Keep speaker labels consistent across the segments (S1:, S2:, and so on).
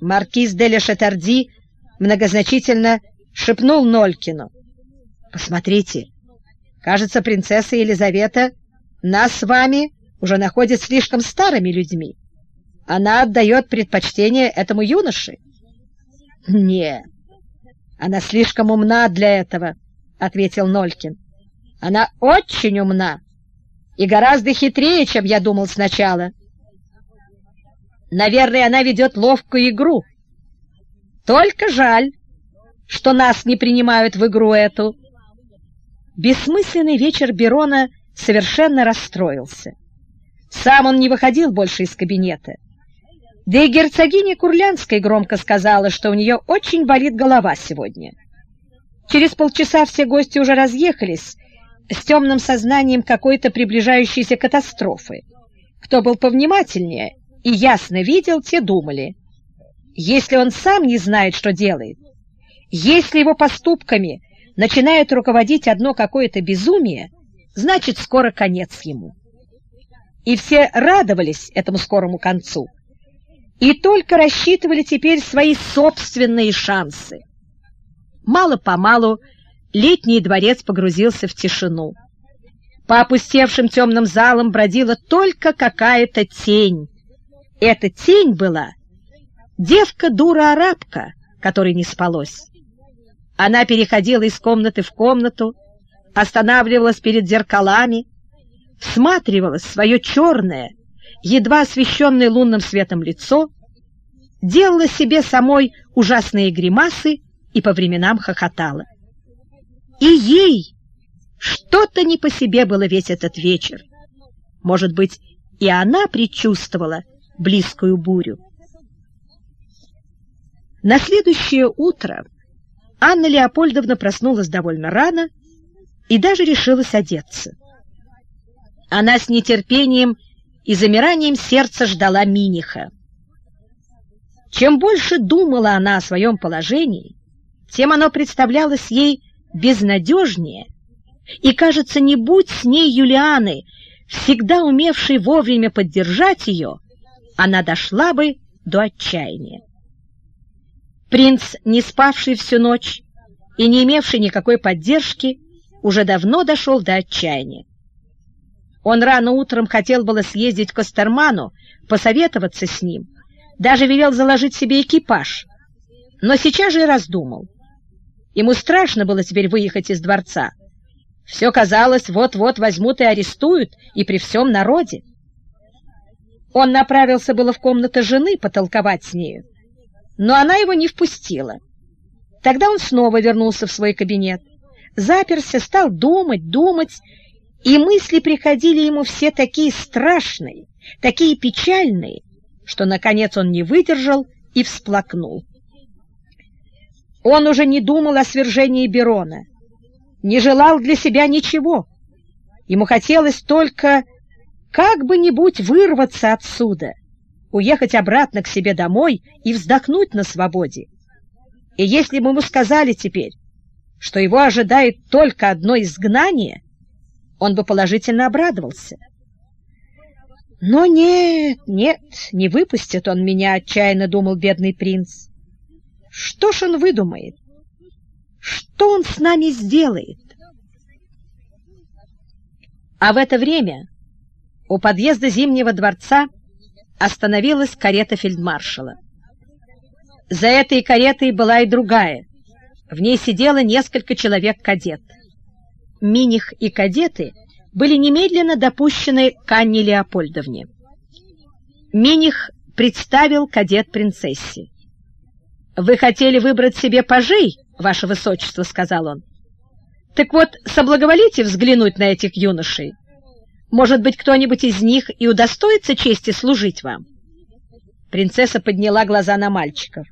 S1: Маркиз де Лешатарди многозначительно шепнул Нолькину. «Посмотрите, кажется, принцесса Елизавета нас с вами уже находит слишком старыми людьми. Она отдает предпочтение этому юноше». «Нет, она слишком умна для этого», — ответил Нолькин. «Она очень умна и гораздо хитрее, чем я думал сначала». Наверное, она ведет ловкую игру. Только жаль, что нас не принимают в игру эту. Бессмысленный вечер Берона совершенно расстроился. Сам он не выходил больше из кабинета. Да и герцогиня Курлянская громко сказала, что у нее очень болит голова сегодня. Через полчаса все гости уже разъехались с темным сознанием какой-то приближающейся катастрофы. Кто был повнимательнее и ясно видел, те думали. Если он сам не знает, что делает, если его поступками начинает руководить одно какое-то безумие, значит, скоро конец ему. И все радовались этому скорому концу, и только рассчитывали теперь свои собственные шансы. Мало-помалу летний дворец погрузился в тишину. По опустевшим темным залам бродила только какая-то тень, эта тень была девка-дура-арабка, которой не спалось. Она переходила из комнаты в комнату, останавливалась перед зеркалами, всматривалась в свое черное, едва освещенное лунным светом лицо, делала себе самой ужасные гримасы и по временам хохотала. И ей что-то не по себе было весь этот вечер. Может быть, и она предчувствовала, близкую бурю. На следующее утро Анна Леопольдовна проснулась довольно рано и даже решилась одеться. Она с нетерпением и замиранием сердца ждала Миниха. Чем больше думала она о своем положении, тем оно представлялось ей безнадежнее, и, кажется, не будь с ней Юлианы, всегда умевшей вовремя поддержать ее, она дошла бы до отчаяния. Принц, не спавший всю ночь и не имевший никакой поддержки, уже давно дошел до отчаяния. Он рано утром хотел было съездить к Костерману, посоветоваться с ним, даже велел заложить себе экипаж, но сейчас же и раздумал. Ему страшно было теперь выехать из дворца. Все казалось, вот-вот возьмут и арестуют, и при всем народе. Он направился было в комнату жены потолковать с нею, но она его не впустила. Тогда он снова вернулся в свой кабинет, заперся, стал думать, думать, и мысли приходили ему все такие страшные, такие печальные, что, наконец, он не выдержал и всплакнул. Он уже не думал о свержении Берона, не желал для себя ничего. Ему хотелось только как бы-нибудь вырваться отсюда, уехать обратно к себе домой и вздохнуть на свободе. И если бы ему сказали теперь, что его ожидает только одно изгнание, он бы положительно обрадовался. Но нет, нет, не выпустит он меня, отчаянно думал бедный принц. Что ж он выдумает? Что он с нами сделает? А в это время у подъезда Зимнего дворца остановилась карета фельдмаршала. За этой каретой была и другая. В ней сидело несколько человек-кадет. Миних и кадеты были немедленно допущены к Анне Леопольдовне. Миних представил кадет принцессе. «Вы хотели выбрать себе пажей, ваше высочество», — сказал он. «Так вот, соблаговолите взглянуть на этих юношей. Может быть, кто-нибудь из них и удостоится чести служить вам?» Принцесса подняла глаза на мальчиков.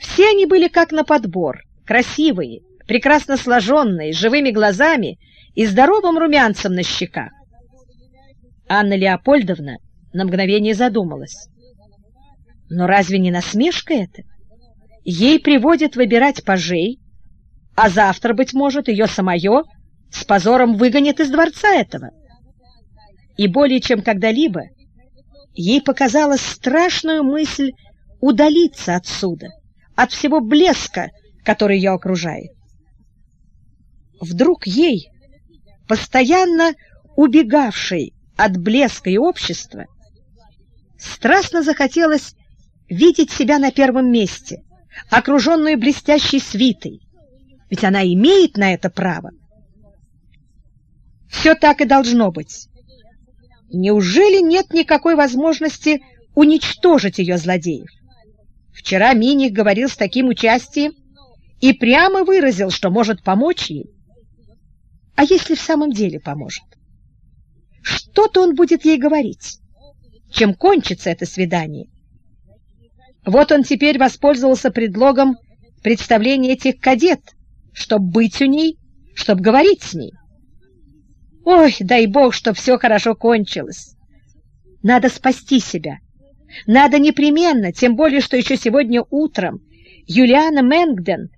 S1: Все они были как на подбор, красивые, прекрасно сложенные, с живыми глазами и здоровым румянцем на щеках. Анна Леопольдовна на мгновение задумалась. Но разве не насмешка это? Ей приводят выбирать пажей, а завтра, быть может, ее самое с позором выгонят из дворца этого и более чем когда-либо ей показалась страшную мысль удалиться отсюда, от всего блеска, который ее окружает. Вдруг ей, постоянно убегавшей от блеска и общества, страстно захотелось видеть себя на первом месте, окруженную блестящей свитой, ведь она имеет на это право. Все так и должно быть. Неужели нет никакой возможности уничтожить ее злодеев? Вчера Миних говорил с таким участием и прямо выразил, что может помочь ей. А если в самом деле поможет? Что-то он будет ей говорить. Чем кончится это свидание? Вот он теперь воспользовался предлогом представления этих кадет, чтобы быть у ней, чтобы говорить с ней. Ой, дай бог, что все хорошо кончилось. Надо спасти себя. Надо непременно, тем более, что еще сегодня утром Юлиана Мэнгден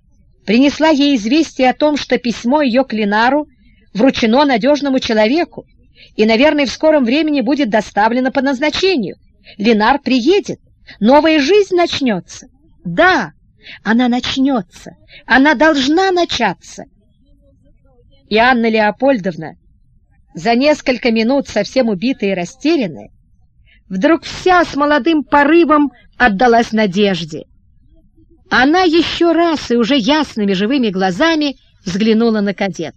S1: принесла ей известие о том, что письмо ее к Линару вручено надежному человеку и, наверное, в скором времени будет доставлено по назначению. Линар приедет, новая жизнь начнется. Да, она начнется, она должна начаться. И Анна Леопольдовна, за несколько минут совсем убитая и растерянная, вдруг вся с молодым порывом отдалась надежде. Она еще раз и уже ясными живыми глазами взглянула на кадет.